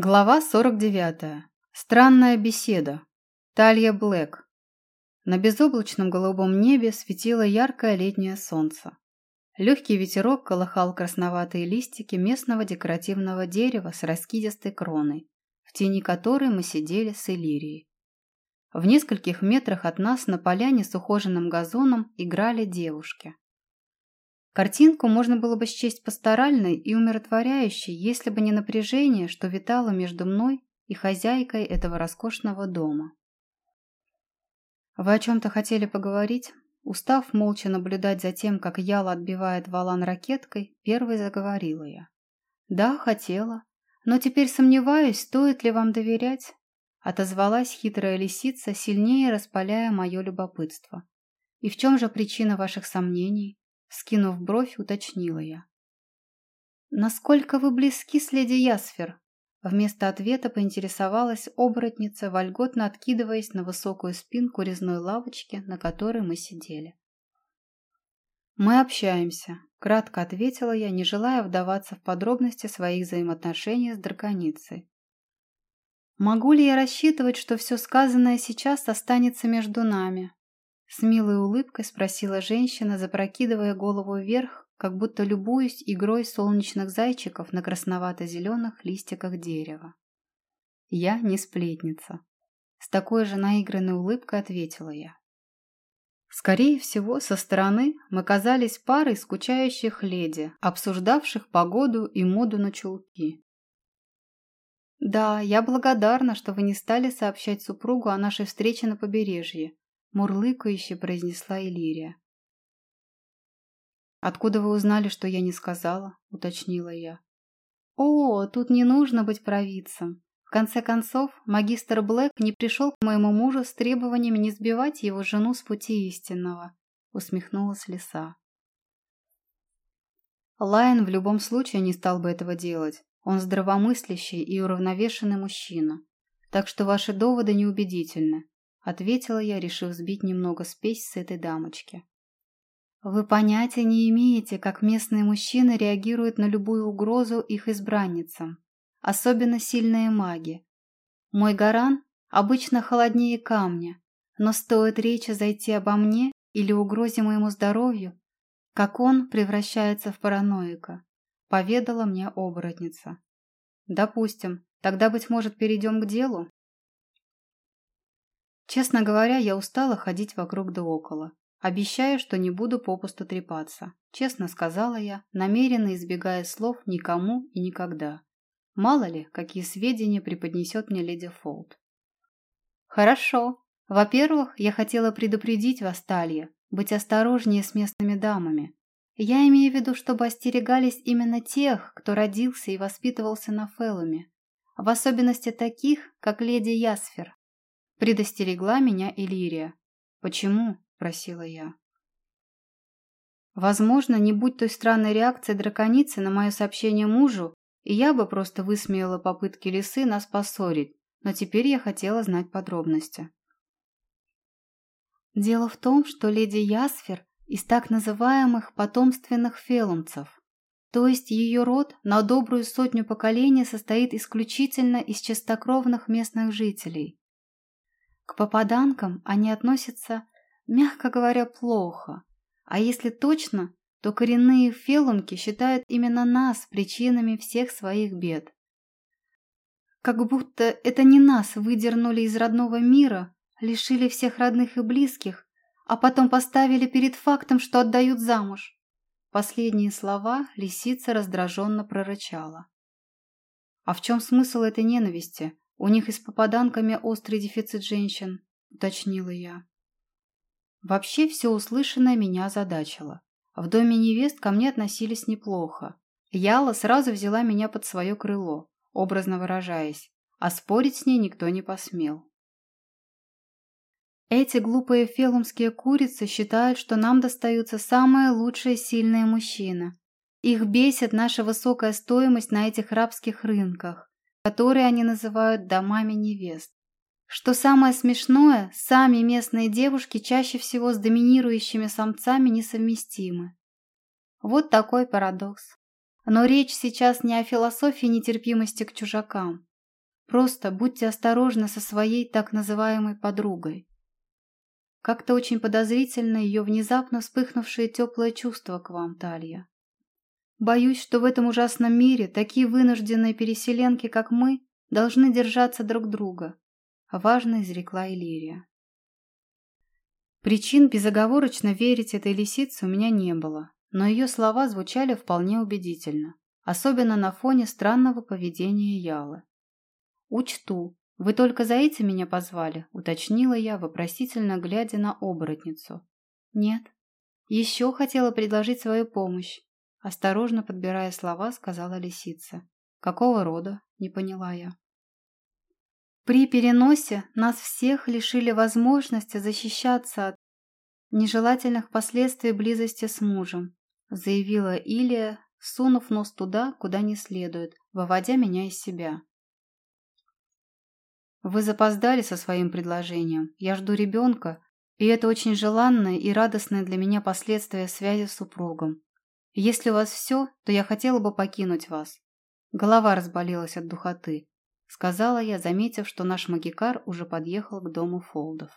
Глава 49. Странная беседа. Талья Блэк. На безоблачном голубом небе светило яркое летнее солнце. Легкий ветерок колыхал красноватые листики местного декоративного дерева с раскидистой кроной, в тени которой мы сидели с Иллирией. В нескольких метрах от нас на поляне с ухоженным газоном играли девушки. Картинку можно было бы счесть пасторальной и умиротворяющей, если бы не напряжение, что витало между мной и хозяйкой этого роскошного дома. «Вы о чем-то хотели поговорить?» Устав молча наблюдать за тем, как Яла отбивает валан ракеткой, первой заговорила я. «Да, хотела. Но теперь сомневаюсь, стоит ли вам доверять?» Отозвалась хитрая лисица, сильнее распаляя мое любопытство. «И в чем же причина ваших сомнений?» Скинув бровь, уточнила я. «Насколько вы близки с леди Ясфер?» Вместо ответа поинтересовалась оборотница, вольготно откидываясь на высокую спинку резной лавочки, на которой мы сидели. «Мы общаемся», — кратко ответила я, не желая вдаваться в подробности своих взаимоотношений с драконицей. «Могу ли я рассчитывать, что все сказанное сейчас останется между нами?» С милой улыбкой спросила женщина, запрокидывая голову вверх, как будто любуясь игрой солнечных зайчиков на красновато-зеленых листиках дерева. «Я не сплетница», — с такой же наигранной улыбкой ответила я. Скорее всего, со стороны мы казались парой скучающих леди, обсуждавших погоду и моду на чулки. «Да, я благодарна, что вы не стали сообщать супругу о нашей встрече на побережье», мурлыкающе произнесла Элирия. «Откуда вы узнали, что я не сказала?» – уточнила я. «О, тут не нужно быть провидцем. В конце концов, магистр Блэк не пришел к моему мужу с требованиями не сбивать его жену с пути истинного», – усмехнулась лиса. Лайон в любом случае не стал бы этого делать. Он здравомыслящий и уравновешенный мужчина. Так что ваши доводы неубедительны ответила я, решив сбить немного спесь с этой дамочки. Вы понятия не имеете, как местные мужчины реагируют на любую угрозу их избранницам, особенно сильные маги. Мой гаран обычно холоднее камня, но стоит речи зайти обо мне или угрозе моему здоровью, как он превращается в параноика, поведала мне оборотница. Допустим, тогда, быть может, перейдем к делу? Честно говоря, я устала ходить вокруг да около. Обещаю, что не буду попусту трепаться. Честно сказала я, намеренно избегая слов никому и никогда. Мало ли, какие сведения преподнесет мне леди Фолд. Хорошо. Во-первых, я хотела предупредить вас, Талья, быть осторожнее с местными дамами. Я имею в виду, чтобы остерегались именно тех, кто родился и воспитывался на Феллуме. В особенности таких, как леди Ясфер. Предостерегла меня Элирия. «Почему?» – просила я. Возможно, не будь той странной реакции драконицы на мое сообщение мужу, и я бы просто высмеяла попытки лисы нас поссорить, но теперь я хотела знать подробности. Дело в том, что леди Ясфер из так называемых потомственных фелумцев, то есть ее род на добрую сотню поколений состоит исключительно из чистокровных местных жителей. К попаданкам они относятся, мягко говоря, плохо. А если точно, то коренные фелунки считают именно нас причинами всех своих бед. Как будто это не нас выдернули из родного мира, лишили всех родных и близких, а потом поставили перед фактом, что отдают замуж. Последние слова лисица раздраженно прорычала. А в чем смысл этой ненависти? «У них и с попаданками острый дефицит женщин», — уточнила я. Вообще все услышанное меня озадачило. В доме невест ко мне относились неплохо. Яла сразу взяла меня под свое крыло, образно выражаясь, а спорить с ней никто не посмел. Эти глупые фелумские курицы считают, что нам достаются самые лучшие сильные мужчины. Их бесит наша высокая стоимость на этих рабских рынках которые они называют домами невест. Что самое смешное, сами местные девушки чаще всего с доминирующими самцами несовместимы. Вот такой парадокс. Но речь сейчас не о философии нетерпимости к чужакам, Просто будьте осторожны со своей так называемой подругой. Как-то очень подозрительно ее внезапно вспыхнувшее теплое чувство к вам, Талья. Боюсь, что в этом ужасном мире такие вынужденные переселенки, как мы, должны держаться друг друга, важно изрекла Иллирия. Причин безоговорочно верить этой лисице у меня не было, но ее слова звучали вполне убедительно, особенно на фоне странного поведения Ялы. «Учту. Вы только за этим меня позвали?» – уточнила я, вопросительно глядя на оборотницу. «Нет. Еще хотела предложить свою помощь», – осторожно подбирая слова, сказала лисица. «Какого рода?» – не поняла я. При переносе нас всех лишили возможности защищаться от нежелательных последствий близости с мужем, заявила Илия, сунув нос туда, куда не следует, выводя меня из себя. Вы запоздали со своим предложением. Я жду ребенка, и это очень желанное и радостное для меня последствие связи с супругом. Если у вас все, то я хотела бы покинуть вас. Голова разболелась от духоты сказала я, заметив, что наш магикар уже подъехал к дому Фолдов.